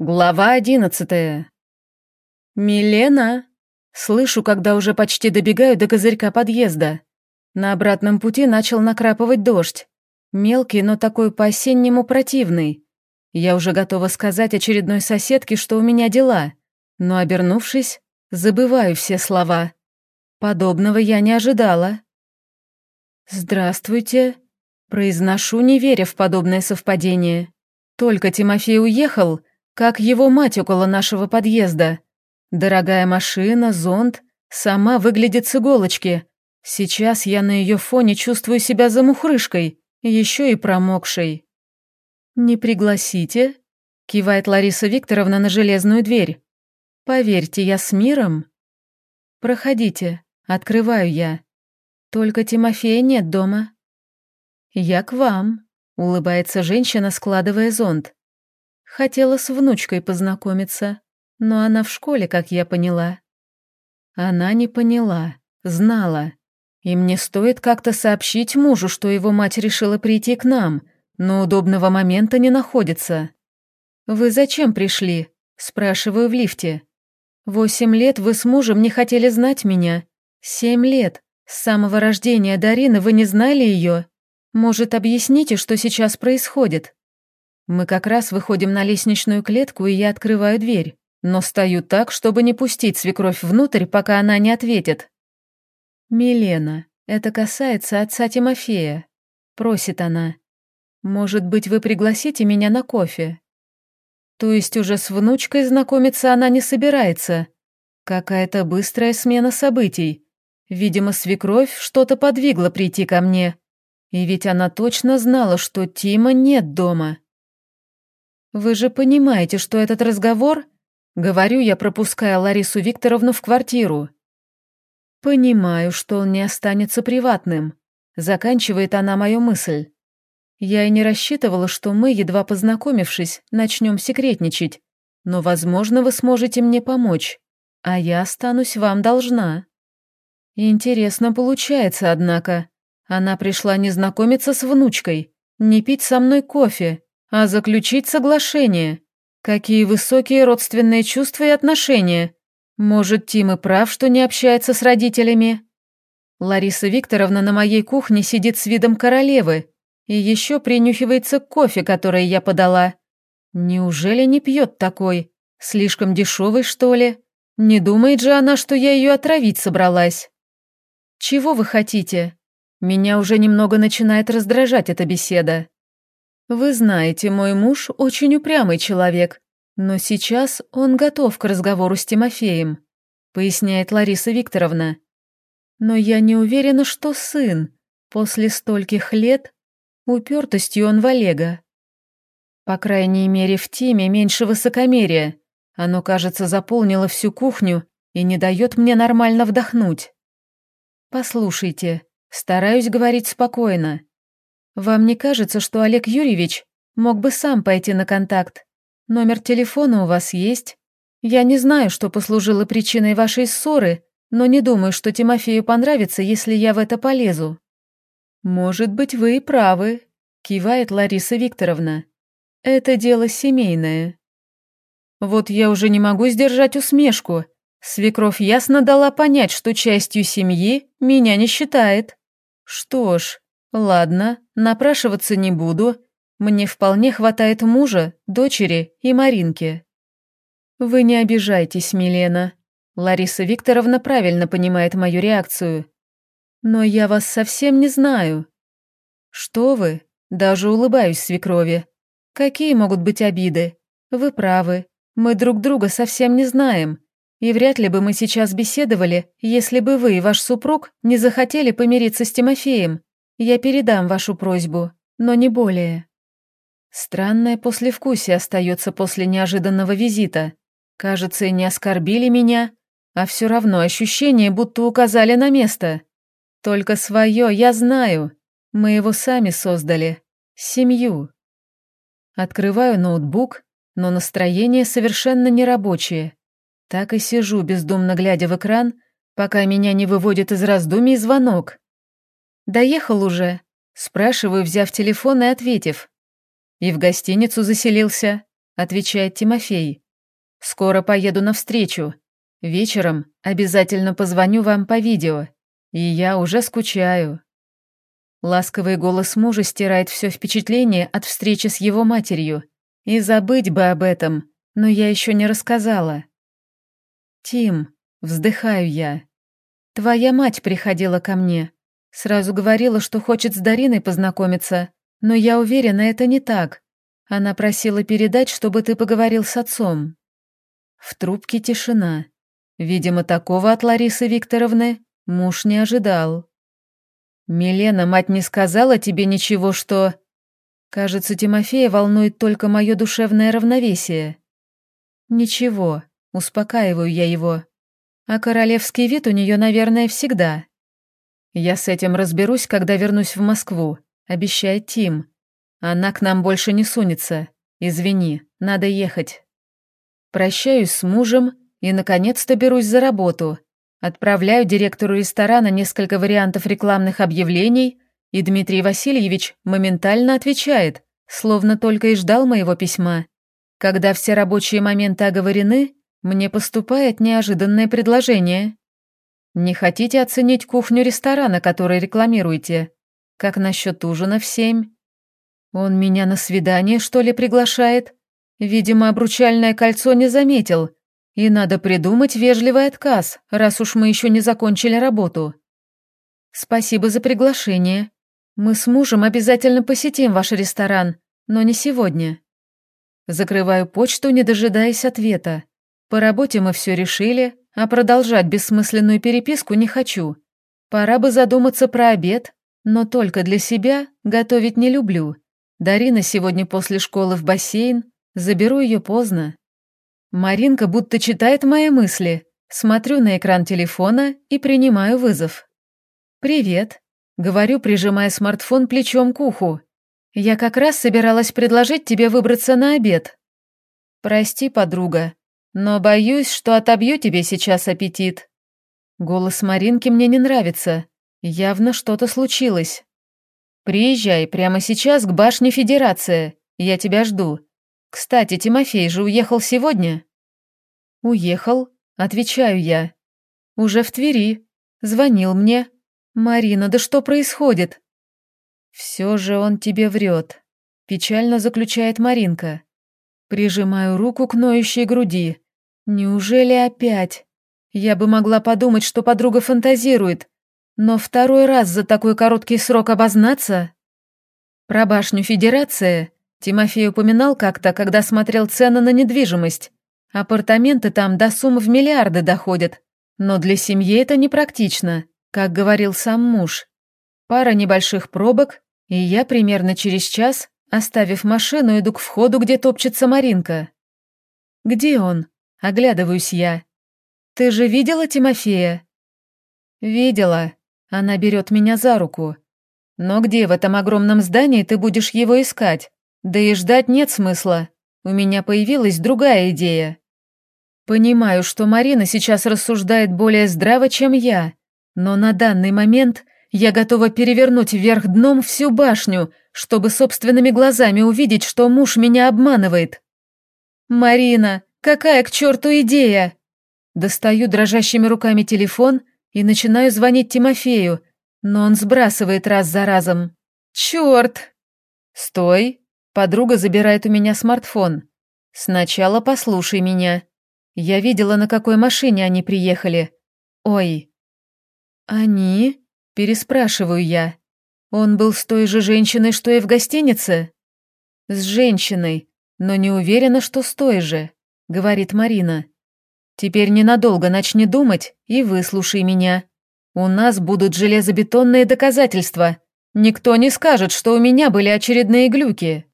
Глава одиннадцатая. «Милена!» Слышу, когда уже почти добегаю до козырька подъезда. На обратном пути начал накрапывать дождь. Мелкий, но такой по-осеннему противный. Я уже готова сказать очередной соседке, что у меня дела, но, обернувшись, забываю все слова. Подобного я не ожидала. «Здравствуйте», — произношу, не веря в подобное совпадение. Только Тимофей уехал — как его мать около нашего подъезда. Дорогая машина, зонт, сама выглядит с иголочки. Сейчас я на ее фоне чувствую себя замухрышкой, еще и промокшей. «Не пригласите?» — кивает Лариса Викторовна на железную дверь. «Поверьте, я с миром». «Проходите», — открываю я. «Только Тимофея нет дома». «Я к вам», — улыбается женщина, складывая зонт. Хотела с внучкой познакомиться, но она в школе, как я поняла. Она не поняла, знала. И мне стоит как-то сообщить мужу, что его мать решила прийти к нам, но удобного момента не находится. «Вы зачем пришли?» – спрашиваю в лифте. «Восемь лет вы с мужем не хотели знать меня. Семь лет. С самого рождения Дарины вы не знали ее. Может, объясните, что сейчас происходит?» Мы как раз выходим на лестничную клетку, и я открываю дверь, но стою так, чтобы не пустить свекровь внутрь, пока она не ответит. «Милена, это касается отца Тимофея», — просит она. «Может быть, вы пригласите меня на кофе?» То есть уже с внучкой знакомиться она не собирается. Какая-то быстрая смена событий. Видимо, свекровь что-то подвигла прийти ко мне. И ведь она точно знала, что Тима нет дома. «Вы же понимаете, что этот разговор...» Говорю я, пропуская Ларису Викторовну в квартиру. «Понимаю, что он не останется приватным», — заканчивает она мою мысль. «Я и не рассчитывала, что мы, едва познакомившись, начнем секретничать, но, возможно, вы сможете мне помочь, а я останусь вам должна». Интересно получается, однако. Она пришла не знакомиться с внучкой, не пить со мной кофе, а заключить соглашение. Какие высокие родственные чувства и отношения. Может, Тим и прав, что не общается с родителями? Лариса Викторовна на моей кухне сидит с видом королевы и еще принюхивается к кофе, который я подала. Неужели не пьет такой? Слишком дешевый, что ли? Не думает же она, что я ее отравить собралась? Чего вы хотите? Меня уже немного начинает раздражать эта беседа. Вы знаете, мой муж очень упрямый человек, но сейчас он готов к разговору с Тимофеем, поясняет Лариса Викторовна. Но я не уверена, что сын, после стольких лет, упертостью он в Олега. По крайней мере, в Тиме меньше высокомерия. Оно, кажется, заполнило всю кухню и не дает мне нормально вдохнуть. Послушайте, стараюсь говорить спокойно. Вам не кажется, что Олег Юрьевич мог бы сам пойти на контакт? Номер телефона у вас есть? Я не знаю, что послужило причиной вашей ссоры, но не думаю, что Тимофею понравится, если я в это полезу». «Может быть, вы и правы», — кивает Лариса Викторовна. «Это дело семейное». Вот я уже не могу сдержать усмешку. Свекровь ясно дала понять, что частью семьи меня не считает. Что ж, Ладно, напрашиваться не буду. Мне вполне хватает мужа, дочери и Маринки. Вы не обижайтесь, Милена. Лариса Викторовна правильно понимает мою реакцию. Но я вас совсем не знаю. Что вы? Даже улыбаюсь свекрови. Какие могут быть обиды? Вы правы. Мы друг друга совсем не знаем. И вряд ли бы мы сейчас беседовали, если бы вы и ваш супруг не захотели помириться с Тимофеем. Я передам вашу просьбу, но не более. Странное послевкусие остается после неожиданного визита. Кажется, и не оскорбили меня, а все равно ощущение, будто указали на место. Только свое я знаю. Мы его сами создали. Семью. Открываю ноутбук, но настроение совершенно нерабочее. Так и сижу, бездумно глядя в экран, пока меня не выводит из раздумий звонок. «Доехал уже?» Спрашиваю, взяв телефон и ответив. «И в гостиницу заселился?» — отвечает Тимофей. «Скоро поеду навстречу. Вечером обязательно позвоню вам по видео. И я уже скучаю». Ласковый голос мужа стирает все впечатление от встречи с его матерью. И забыть бы об этом, но я еще не рассказала. «Тим», — вздыхаю я, — «твоя мать приходила ко мне. Сразу говорила, что хочет с Дариной познакомиться, но я уверена, это не так. Она просила передать, чтобы ты поговорил с отцом». В трубке тишина. Видимо, такого от Ларисы Викторовны муж не ожидал. «Милена, мать не сказала тебе ничего, что...» Кажется, Тимофея волнует только мое душевное равновесие. Ничего, успокаиваю я его. А королевский вид у нее, наверное, всегда. Я с этим разберусь, когда вернусь в Москву, обещает Тим. Она к нам больше не сунется. Извини, надо ехать. Прощаюсь с мужем и, наконец-то, берусь за работу. Отправляю директору ресторана несколько вариантов рекламных объявлений, и Дмитрий Васильевич моментально отвечает, словно только и ждал моего письма. Когда все рабочие моменты оговорены, мне поступает неожиданное предложение. Не хотите оценить кухню ресторана, который рекламируете? Как насчет ужина в семь? Он меня на свидание, что ли, приглашает? Видимо, обручальное кольцо не заметил. И надо придумать вежливый отказ, раз уж мы еще не закончили работу. Спасибо за приглашение. Мы с мужем обязательно посетим ваш ресторан, но не сегодня. Закрываю почту, не дожидаясь ответа. По работе мы все решили, а продолжать бессмысленную переписку не хочу. Пора бы задуматься про обед, но только для себя готовить не люблю. Дарина сегодня после школы в бассейн, заберу ее поздно. Маринка будто читает мои мысли. Смотрю на экран телефона и принимаю вызов. «Привет», Говорю, прижимая смартфон плечом к уху. Я как раз собиралась предложить тебе выбраться на обед. Прости, подруга, но боюсь, что отобью тебе сейчас аппетит. Голос Маринки мне не нравится. Явно что-то случилось. Приезжай прямо сейчас к башне Федерации. Я тебя жду. Кстати, Тимофей же уехал сегодня. Уехал, отвечаю я. Уже в Твери. Звонил мне, «Марина, да что происходит?» «Все же он тебе врет», — печально заключает Маринка. Прижимаю руку к ноющей груди. «Неужели опять?» Я бы могла подумать, что подруга фантазирует, но второй раз за такой короткий срок обознаться? Про башню Федерации Тимофей упоминал как-то, когда смотрел цены на недвижимость. Апартаменты там до сумм в миллиарды доходят, но для семьи это непрактично. Как говорил сам муж, пара небольших пробок, и я примерно через час, оставив машину, иду к входу, где топчется Маринка. «Где он?» — оглядываюсь я. «Ты же видела Тимофея?» «Видела». Она берет меня за руку. «Но где в этом огромном здании ты будешь его искать? Да и ждать нет смысла. У меня появилась другая идея». Понимаю, что Марина сейчас рассуждает более здраво, чем я, но на данный момент я готова перевернуть вверх дном всю башню, чтобы собственными глазами увидеть, что муж меня обманывает. «Марина, какая к черту идея?» Достаю дрожащими руками телефон и начинаю звонить Тимофею, но он сбрасывает раз за разом. «Черт!» «Стой!» Подруга забирает у меня смартфон. «Сначала послушай меня. Я видела, на какой машине они приехали. Ой, «Они?» – переспрашиваю я. «Он был с той же женщиной, что и в гостинице?» «С женщиной, но не уверена, что с той же», – говорит Марина. «Теперь ненадолго начни думать и выслушай меня. У нас будут железобетонные доказательства. Никто не скажет, что у меня были очередные глюки».